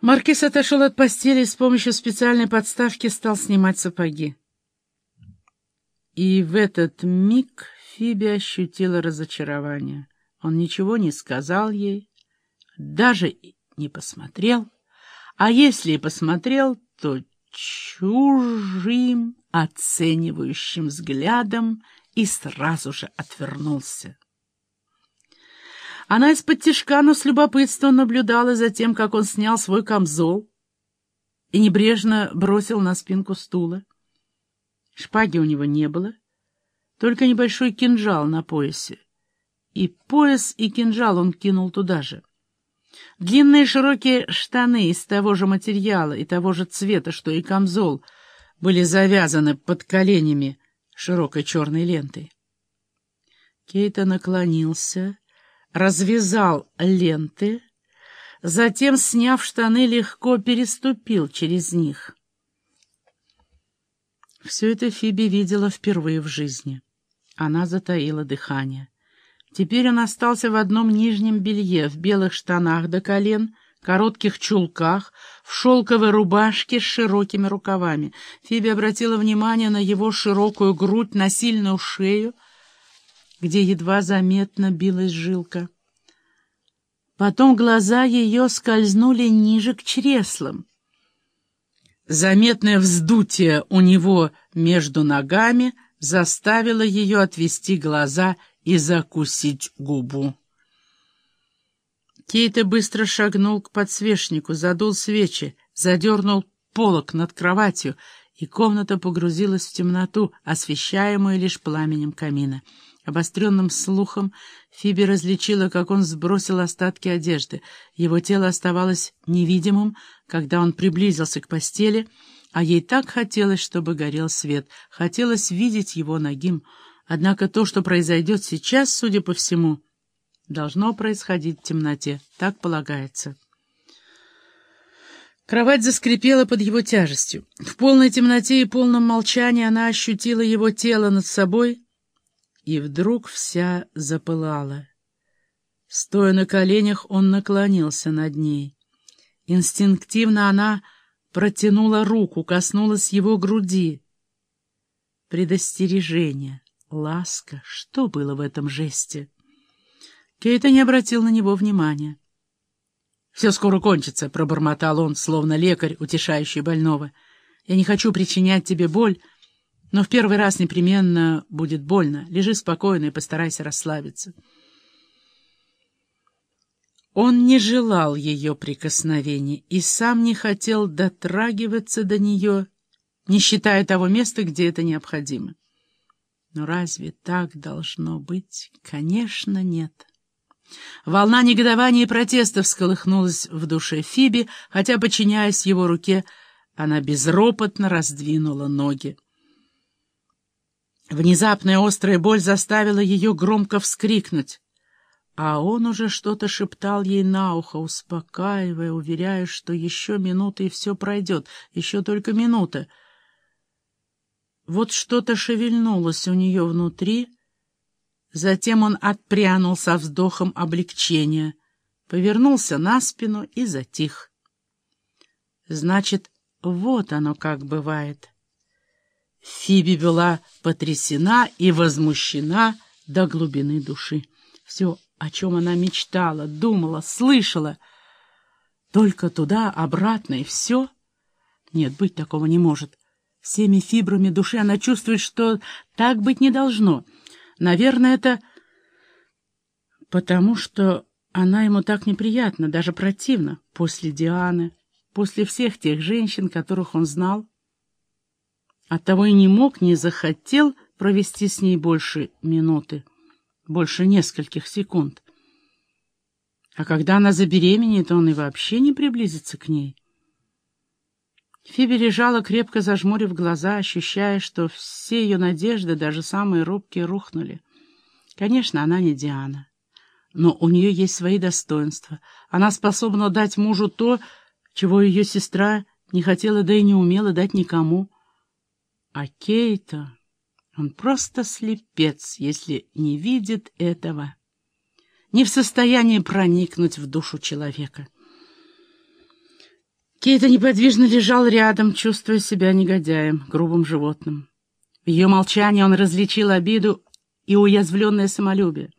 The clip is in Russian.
Маркиз отошел от постели и с помощью специальной подставки стал снимать сапоги. И в этот миг Фиби ощутила разочарование. Он ничего не сказал ей, даже не посмотрел, а если и посмотрел, то чужим оценивающим взглядом и сразу же отвернулся. Она из-под тишка, но с любопытством наблюдала за тем, как он снял свой камзол и небрежно бросил на спинку стула. Шпаги у него не было, только небольшой кинжал на поясе. И пояс, и кинжал он кинул туда же. Длинные широкие штаны из того же материала и того же цвета, что и камзол, были завязаны под коленями широкой черной лентой. Кейта наклонился, развязал ленты, затем, сняв штаны, легко переступил через них. Все это Фиби видела впервые в жизни. Она затаила дыхание. Теперь он остался в одном нижнем белье, в белых штанах до колен, коротких чулках, в шелковой рубашке с широкими рукавами. Фиби обратила внимание на его широкую грудь, на сильную шею, где едва заметно билась жилка. Потом глаза ее скользнули ниже к чреслам. Заметное вздутие у него между ногами заставило ее отвести глаза и закусить губу. Кейта быстро шагнул к подсвечнику, задул свечи, задернул полок над кроватью, и комната погрузилась в темноту, освещаемую лишь пламенем камина. Обостренным слухом Фиби различила, как он сбросил остатки одежды. Его тело оставалось невидимым, когда он приблизился к постели, а ей так хотелось, чтобы горел свет. Хотелось видеть его нагим. Однако то, что произойдет сейчас, судя по всему, должно происходить в темноте. Так полагается. Кровать заскрипела под его тяжестью. В полной темноте и полном молчании она ощутила его тело над собой — и вдруг вся запылала. Стоя на коленях, он наклонился над ней. Инстинктивно она протянула руку, коснулась его груди. Предостережение, ласка, что было в этом жесте? Кейта не обратил на него внимания. «Все скоро кончится», — пробормотал он, словно лекарь, утешающий больного. «Я не хочу причинять тебе боль, но в первый раз непременно будет больно. Лежи спокойно и постарайся расслабиться. Он не желал ее прикосновений и сам не хотел дотрагиваться до нее, не считая того места, где это необходимо. Но разве так должно быть? Конечно, нет. Волна негодования и протеста всколыхнулась в душе Фиби, хотя, подчиняясь его руке, она безропотно раздвинула ноги. Внезапная острая боль заставила ее громко вскрикнуть. А он уже что-то шептал ей на ухо, успокаивая, уверяя, что еще минута и все пройдет, еще только минута. Вот что-то шевельнулось у нее внутри, затем он отпрянул со вздохом облегчения, повернулся на спину и затих. Значит, вот оно как бывает. Фиби была потрясена и возмущена до глубины души. Все, о чем она мечтала, думала, слышала, только туда, обратно и все? Нет, быть такого не может. Всеми фибрами души она чувствует, что так быть не должно. Наверное, это потому, что она ему так неприятна, даже противна, после Дианы, после всех тех женщин, которых он знал, Оттого и не мог, не захотел провести с ней больше минуты, больше нескольких секунд. А когда она забеременеет, он и вообще не приблизится к ней. Фиби лежала, крепко зажмурив глаза, ощущая, что все ее надежды, даже самые робкие, рухнули. Конечно, она не Диана, но у нее есть свои достоинства. Она способна дать мужу то, чего ее сестра не хотела, да и не умела дать никому — а Кейта, он просто слепец, если не видит этого, не в состоянии проникнуть в душу человека. Кейта неподвижно лежал рядом, чувствуя себя негодяем, грубым животным. В ее молчании он различил обиду и уязвленное самолюбие.